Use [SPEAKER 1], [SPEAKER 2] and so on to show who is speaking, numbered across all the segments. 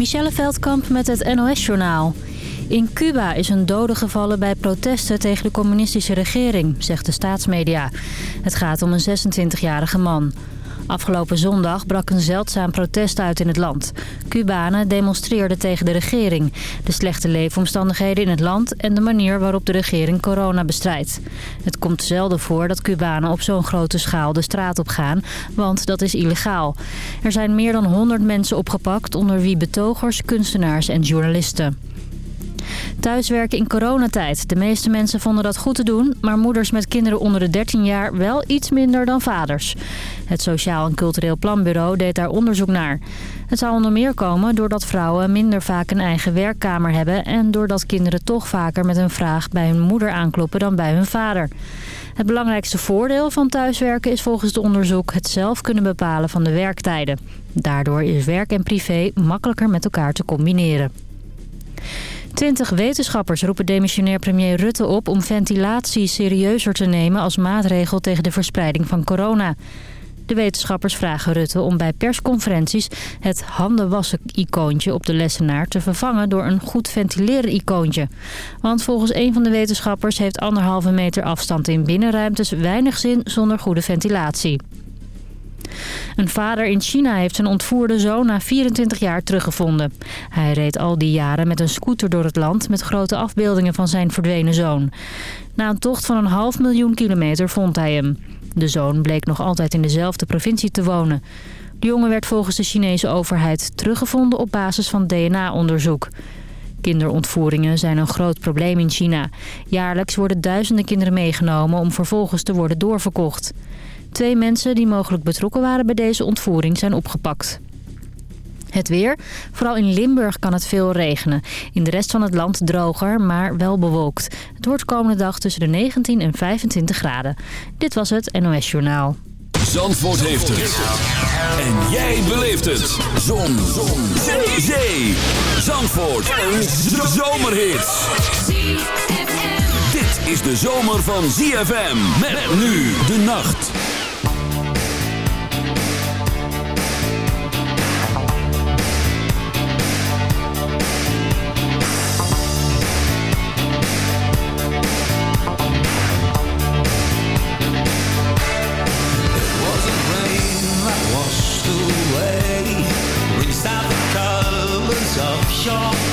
[SPEAKER 1] Michelle Veldkamp met het NOS-journaal. In Cuba is een dode gevallen bij protesten tegen de communistische regering, zegt de staatsmedia. Het gaat om een 26-jarige man. Afgelopen zondag brak een zeldzaam protest uit in het land. Cubanen demonstreerden tegen de regering, de slechte leefomstandigheden in het land... en de manier waarop de regering corona bestrijdt. Het komt zelden voor dat Cubanen op zo'n grote schaal de straat op gaan, want dat is illegaal. Er zijn meer dan 100 mensen opgepakt, onder wie betogers, kunstenaars en journalisten. Thuiswerken in coronatijd. De meeste mensen vonden dat goed te doen, maar moeders met kinderen onder de 13 jaar wel iets minder dan vaders. Het Sociaal en Cultureel Planbureau deed daar onderzoek naar. Het zou onder meer komen doordat vrouwen minder vaak een eigen werkkamer hebben... en doordat kinderen toch vaker met een vraag bij hun moeder aankloppen dan bij hun vader. Het belangrijkste voordeel van thuiswerken is volgens het onderzoek het zelf kunnen bepalen van de werktijden. Daardoor is werk en privé makkelijker met elkaar te combineren. Twintig wetenschappers roepen demissionair premier Rutte op om ventilatie serieuzer te nemen als maatregel tegen de verspreiding van corona. De wetenschappers vragen Rutte om bij persconferenties het handenwassen-icoontje op de lessenaar te vervangen door een goed ventileren-icoontje. Want volgens een van de wetenschappers heeft anderhalve meter afstand in binnenruimtes weinig zin zonder goede ventilatie. Een vader in China heeft zijn ontvoerde zoon na 24 jaar teruggevonden. Hij reed al die jaren met een scooter door het land met grote afbeeldingen van zijn verdwenen zoon. Na een tocht van een half miljoen kilometer vond hij hem. De zoon bleek nog altijd in dezelfde provincie te wonen. De jongen werd volgens de Chinese overheid teruggevonden op basis van DNA-onderzoek. Kinderontvoeringen zijn een groot probleem in China. Jaarlijks worden duizenden kinderen meegenomen om vervolgens te worden doorverkocht. Twee mensen die mogelijk betrokken waren bij deze ontvoering zijn opgepakt. Het weer. Vooral in Limburg kan het veel regenen. In de rest van het land droger, maar wel bewolkt. Het wordt komende dag tussen de 19 en 25 graden. Dit was het NOS Journaal.
[SPEAKER 2] Zandvoort heeft het. En jij beleeft het. Zon. Zon. Zee. Zee. Zandvoort. Een zomerhit. Dit is de zomer van ZFM. Met nu de nacht.
[SPEAKER 3] sure.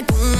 [SPEAKER 3] like.
[SPEAKER 4] Mm.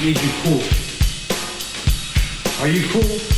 [SPEAKER 4] you
[SPEAKER 5] cool.
[SPEAKER 6] Are you cool?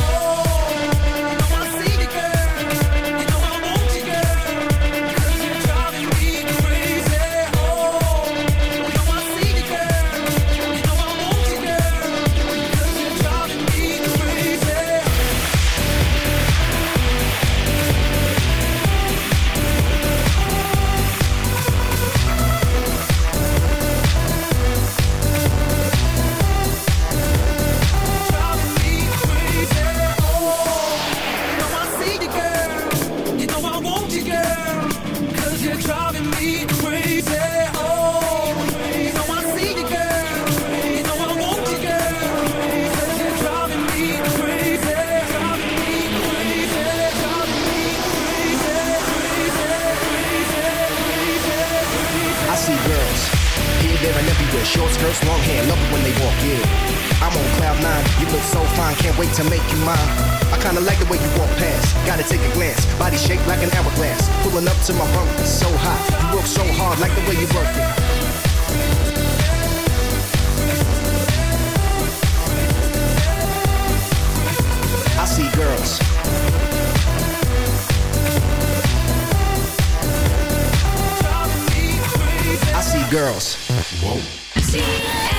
[SPEAKER 7] girls.
[SPEAKER 8] Whoa.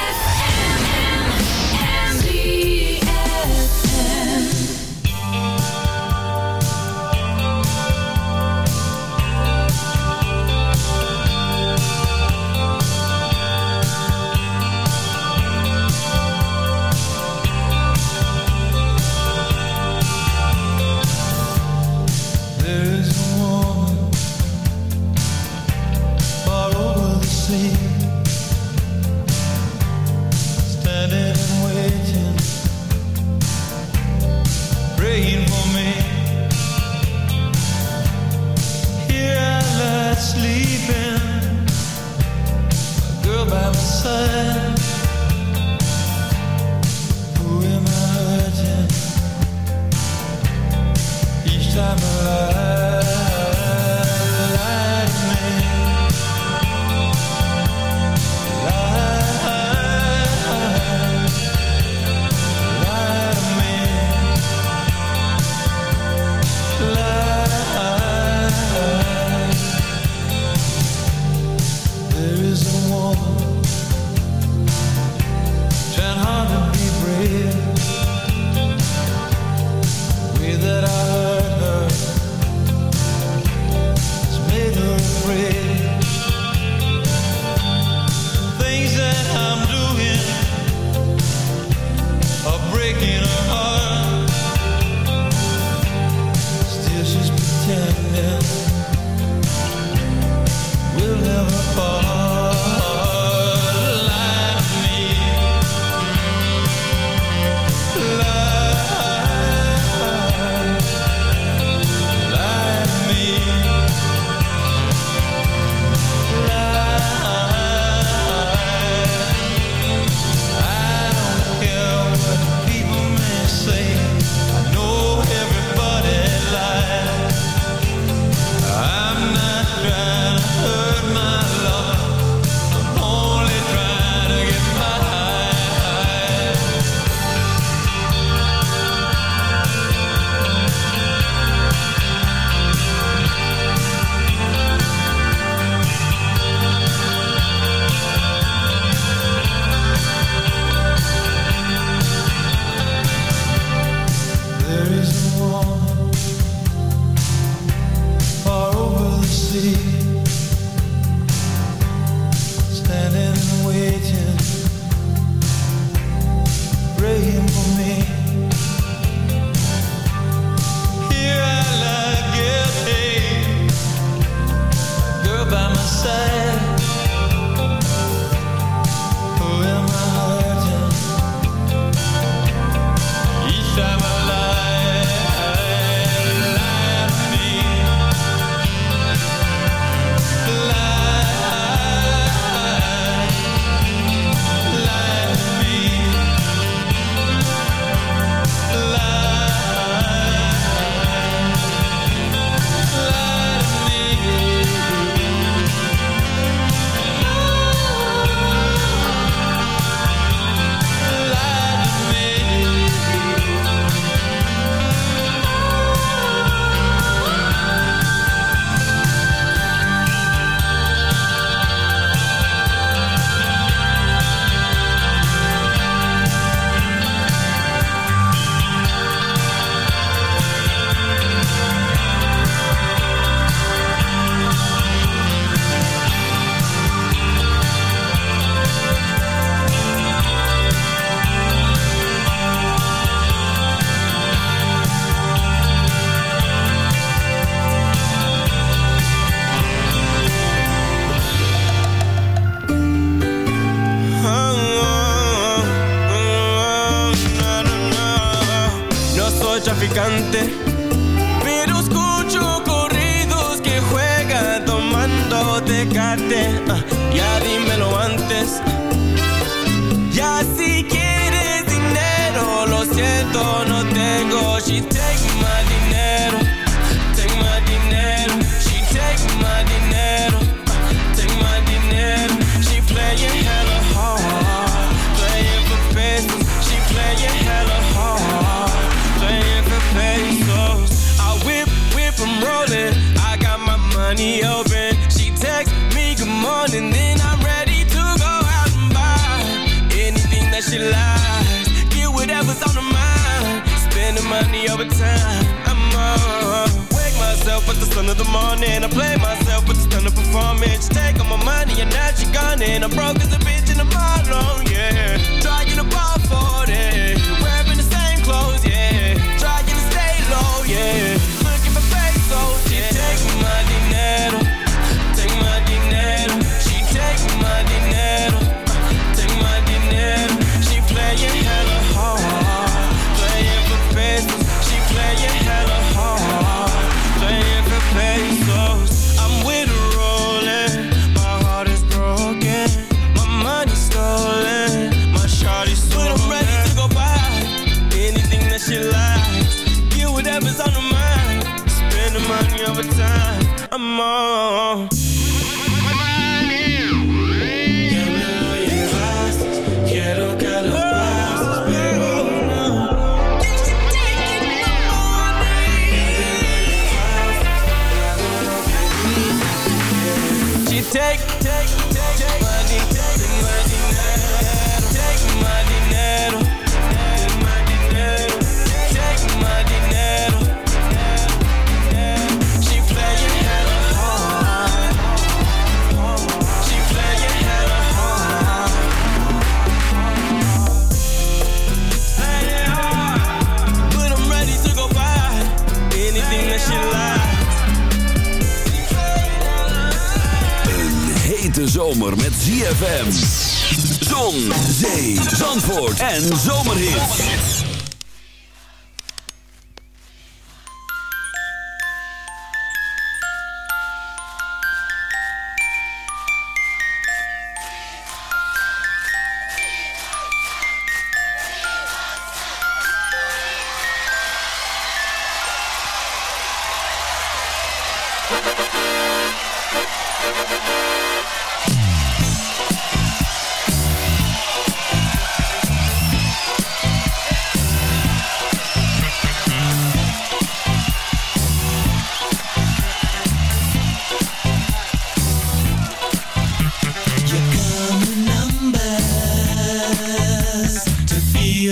[SPEAKER 8] En zomerhits.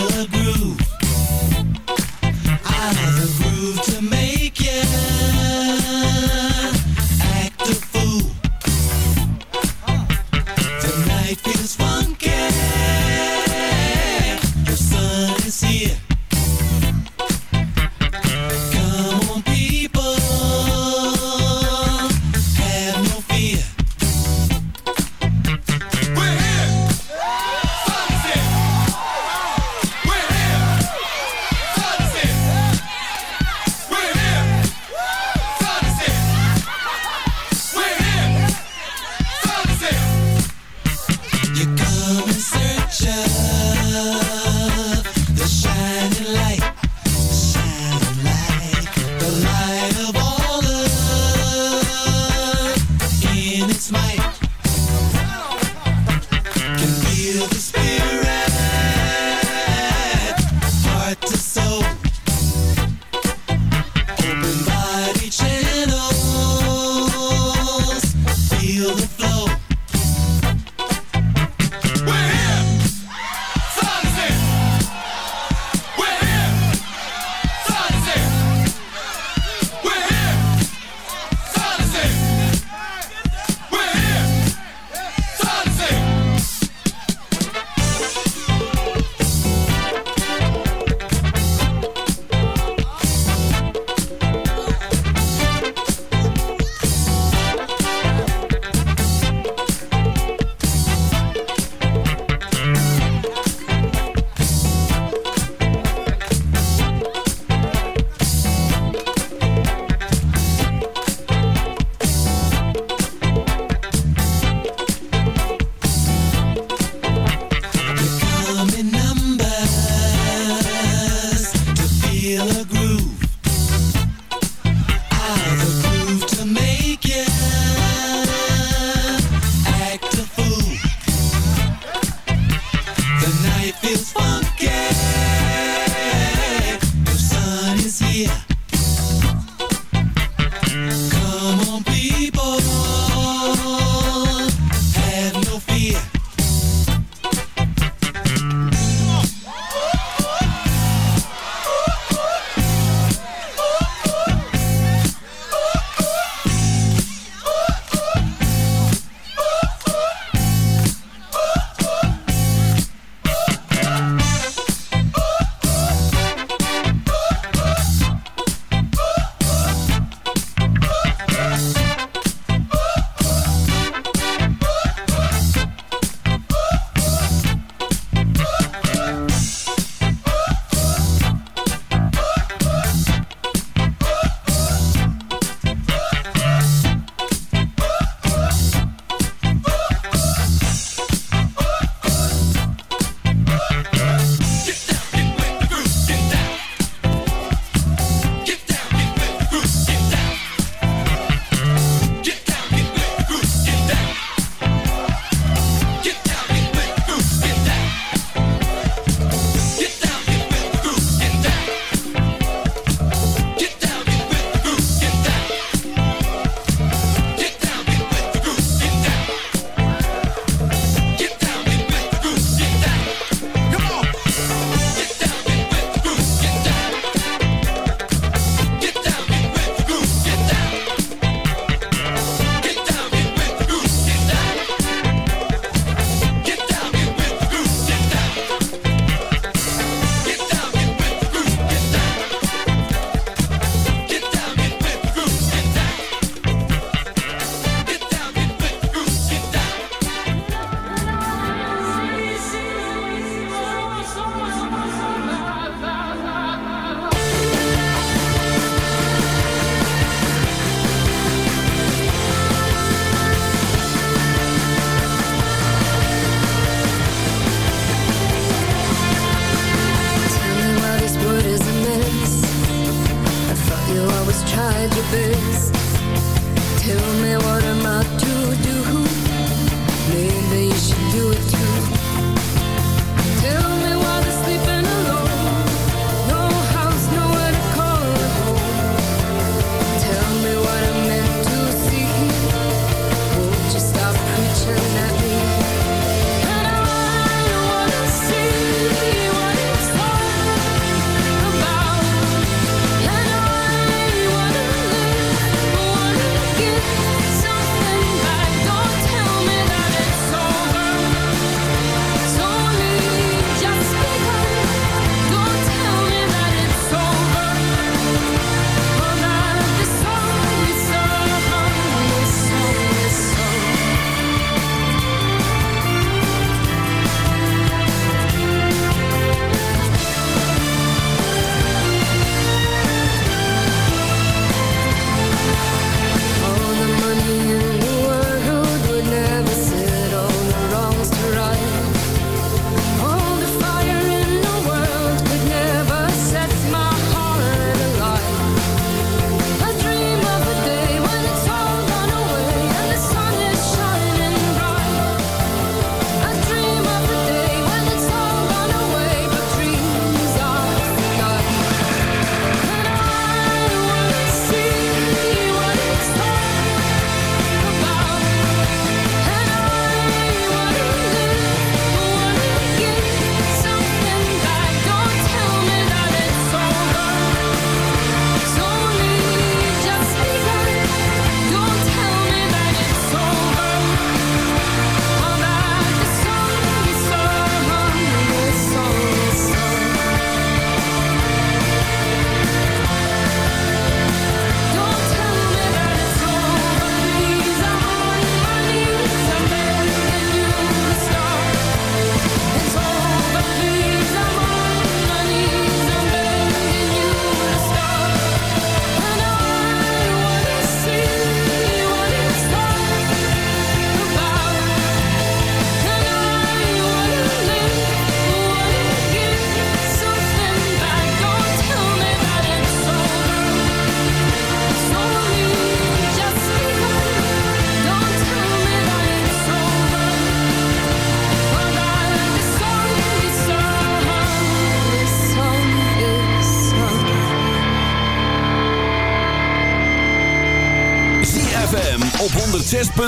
[SPEAKER 4] feel
[SPEAKER 9] good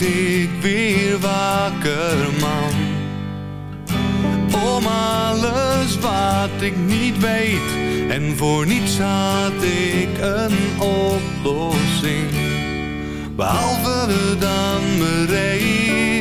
[SPEAKER 2] ik weer wakker, man. Om alles wat ik niet weet en voor niets had ik een oplossing. Behalve dan bereid.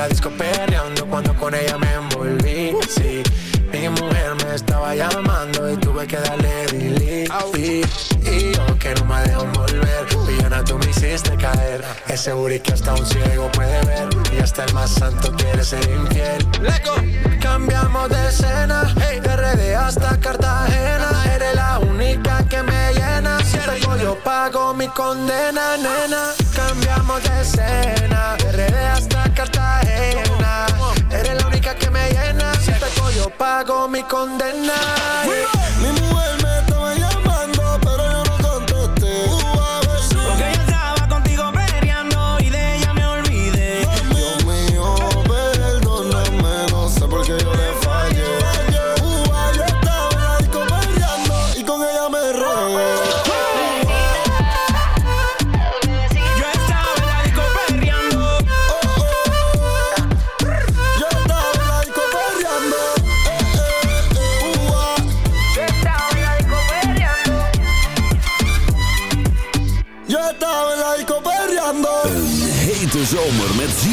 [SPEAKER 10] la disco perreando
[SPEAKER 11] cuando con ella me envolví. Sí, mi mujer me estaba llamando y tuve que darle delete. Y yo que no me dejan volver, pillona tú me hiciste caer. Ese booty que hasta un ciego puede ver y hasta el más santo quiere ser infiel. Leco, cambiamos de escena, hey. de RD hasta Cartagena. Eres la única que me llena. Si te yo pago mi condena, nena cambiamos de escena. Desde hasta Cartagena. Eres la única que me llena. Si te cojo, pago mi condena.
[SPEAKER 10] Mi mujer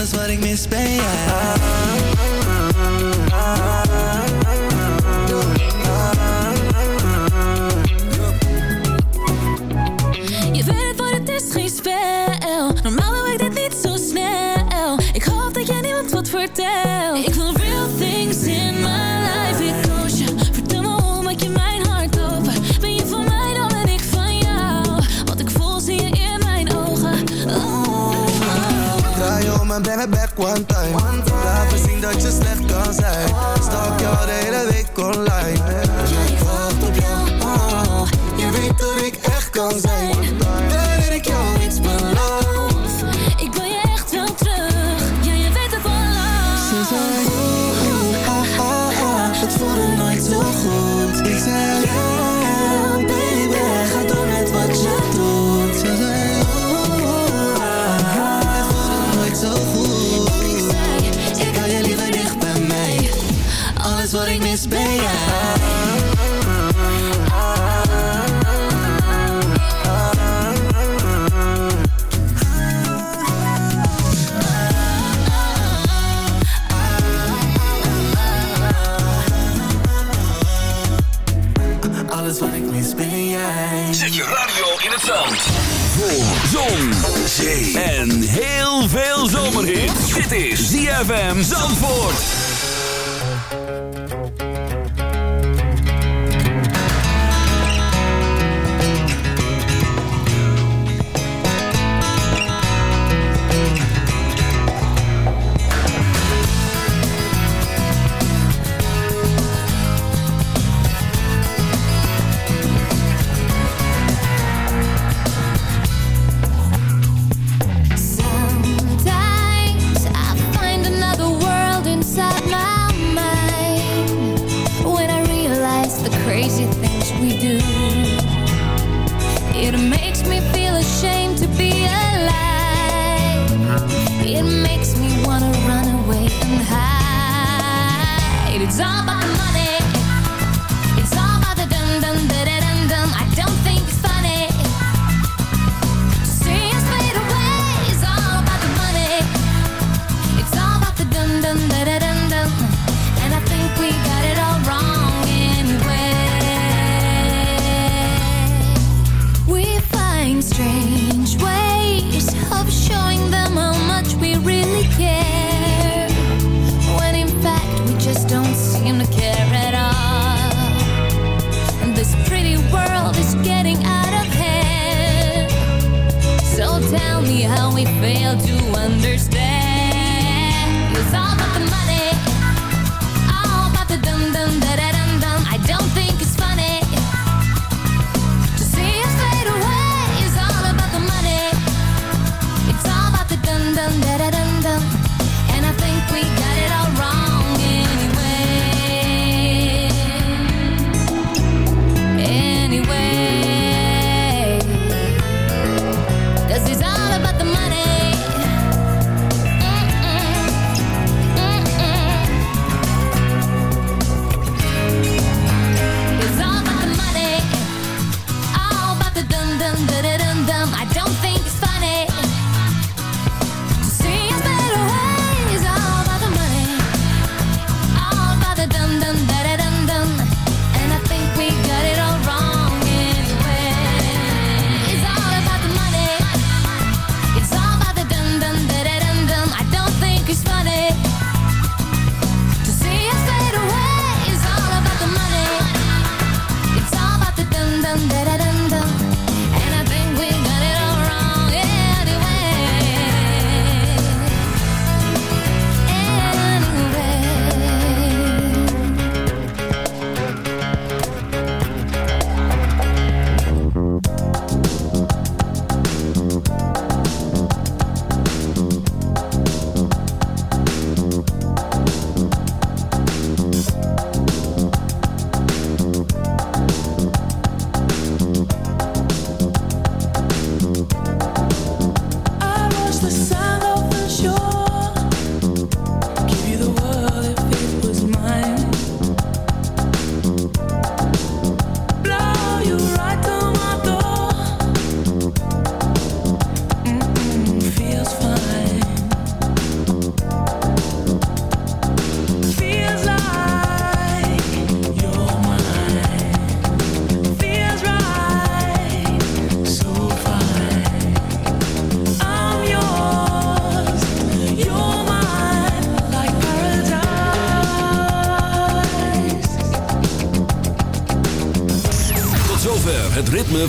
[SPEAKER 3] Alles wat ik mis ben jij.
[SPEAKER 10] back one time. Laat me zien dat je slecht kan zijn. Stalk jou de hele week online.
[SPEAKER 4] ZFM Zandvoort.